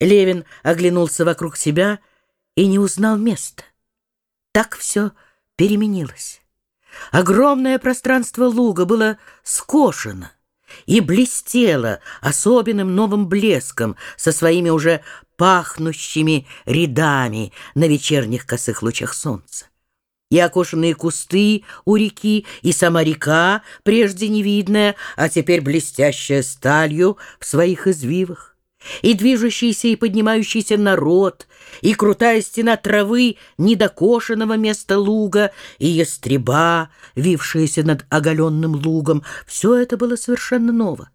Левин оглянулся вокруг себя и не узнал места. Так все переменилось. Огромное пространство луга было скошено и блестело особенным новым блеском со своими уже пахнущими рядами на вечерних косых лучах солнца. И окошенные кусты у реки, и сама река, прежде невидная, а теперь блестящая сталью в своих извивах и движущийся и поднимающийся народ, и крутая стена травы недокошенного места луга, и ястреба, вившаяся над оголенным лугом — все это было совершенно ново.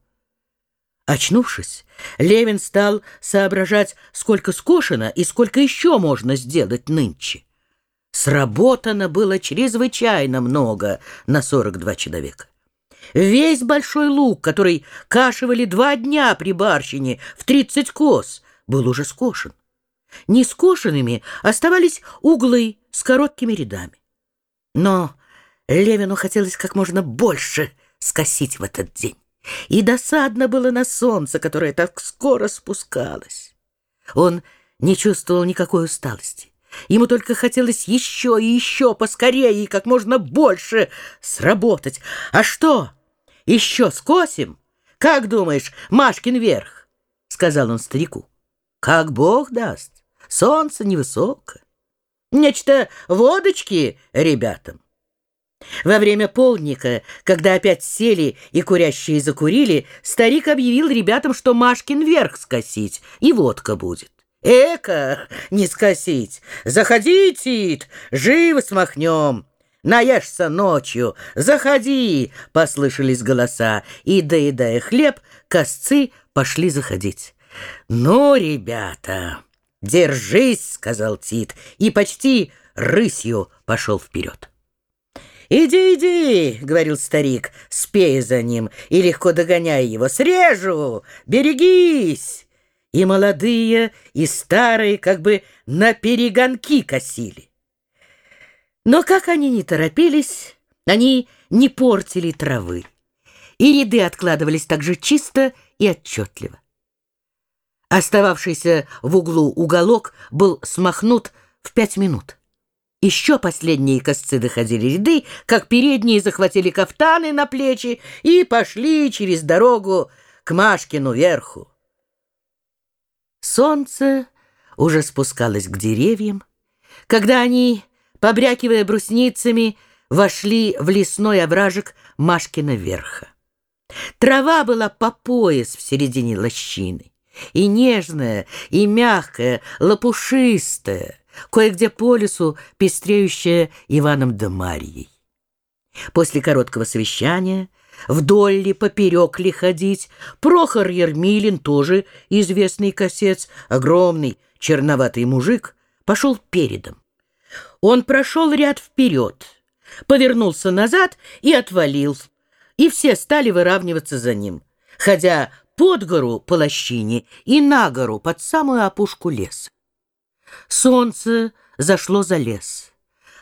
Очнувшись, Левин стал соображать, сколько скошено и сколько еще можно сделать нынче. Сработано было чрезвычайно много на 42 человека. Весь большой лук, который кашивали два дня при барщине в тридцать коз, был уже скошен. Нескошенными оставались углы с короткими рядами. Но Левину хотелось как можно больше скосить в этот день. И досадно было на солнце, которое так скоро спускалось. Он не чувствовал никакой усталости. Ему только хотелось еще и еще поскорее и как можно больше сработать. А что? Еще скосим? Как думаешь, Машкин верх? Сказал он старику. Как Бог даст. Солнце невысоко. Нечто водочки ребятам. Во время полника, когда опять сели и курящие закурили, старик объявил ребятам, что Машкин верх скосить, и водка будет. Эка, не скосить! Заходите, живо смахнем! Наешься ночью! Заходи!» — послышались голоса, и, доедая хлеб, косцы пошли заходить. «Ну, ребята, держись!» — сказал Тит, и почти рысью пошел вперед. «Иди, иди!» — говорил старик, спея за ним и легко догоняя его. «Срежу! Берегись!» И молодые, и старые как бы на перегонки косили. Но как они не торопились, они не портили травы, и ряды откладывались так же чисто и отчетливо. Остававшийся в углу уголок был смахнут в пять минут. Еще последние косцы доходили ряды, как передние захватили кафтаны на плечи и пошли через дорогу к Машкину верху. Солнце уже спускалось к деревьям, когда они, побрякивая брусницами, вошли в лесной овражек Машкина верха. Трава была по пояс в середине лощины, и нежная, и мягкая, лопушистая, кое-где по лесу пестреющая Иваном да Марьей. После короткого совещания Вдоль ли, поперек ли ходить? Прохор Ермилин, тоже известный косец, огромный черноватый мужик, пошел передом. Он прошел ряд вперед, повернулся назад и отвалил, и все стали выравниваться за ним, ходя под гору по лощине и на гору под самую опушку леса. Солнце зашло за лес,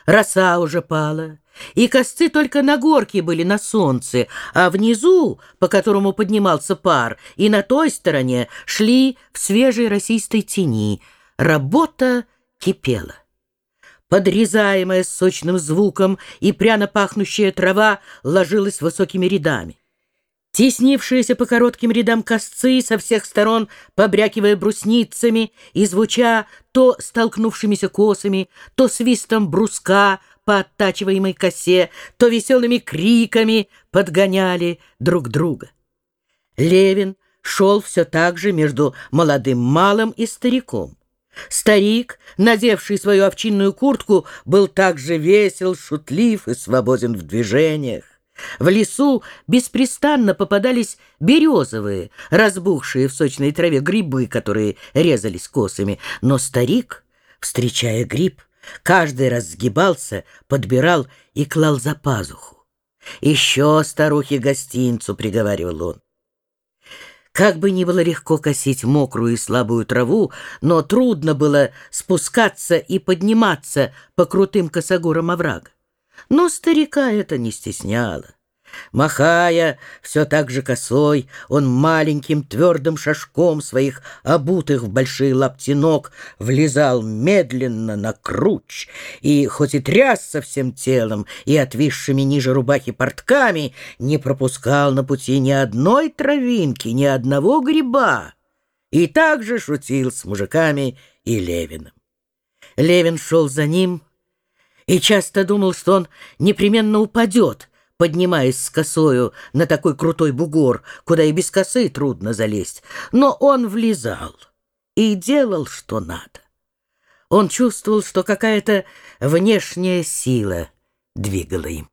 роса уже пала, и косцы только на горке были на солнце, а внизу, по которому поднимался пар, и на той стороне шли в свежей росистой тени. Работа кипела. Подрезаемая сочным звуком и пряно пахнущая трава ложилась высокими рядами. Теснившиеся по коротким рядам косцы со всех сторон, побрякивая брусницами и звуча то столкнувшимися косами, то свистом бруска, по оттачиваемой косе, то веселыми криками подгоняли друг друга. Левин шел все так же между молодым малым и стариком. Старик, надевший свою овчинную куртку, был также весел, шутлив и свободен в движениях. В лесу беспрестанно попадались березовые, разбухшие в сочной траве грибы, которые резались косами, но старик, встречая гриб, Каждый раз сгибался, подбирал и клал за пазуху. «Еще старухе гостинцу», — приговаривал он. Как бы ни было легко косить мокрую и слабую траву, но трудно было спускаться и подниматься по крутым косогорам оврага. Но старика это не стесняло. Махая все так же косой, он маленьким твердым шажком своих обутых в большие лапти ног влезал медленно на круч, и хоть и трясся всем телом и отвисшими ниже рубахи портками, не пропускал на пути ни одной травинки, ни одного гриба, и также шутил с мужиками и Левиным. Левин шел за ним и часто думал, что он непременно упадет — поднимаясь с косою на такой крутой бугор, куда и без косы трудно залезть. Но он влезал и делал, что надо. Он чувствовал, что какая-то внешняя сила двигала им.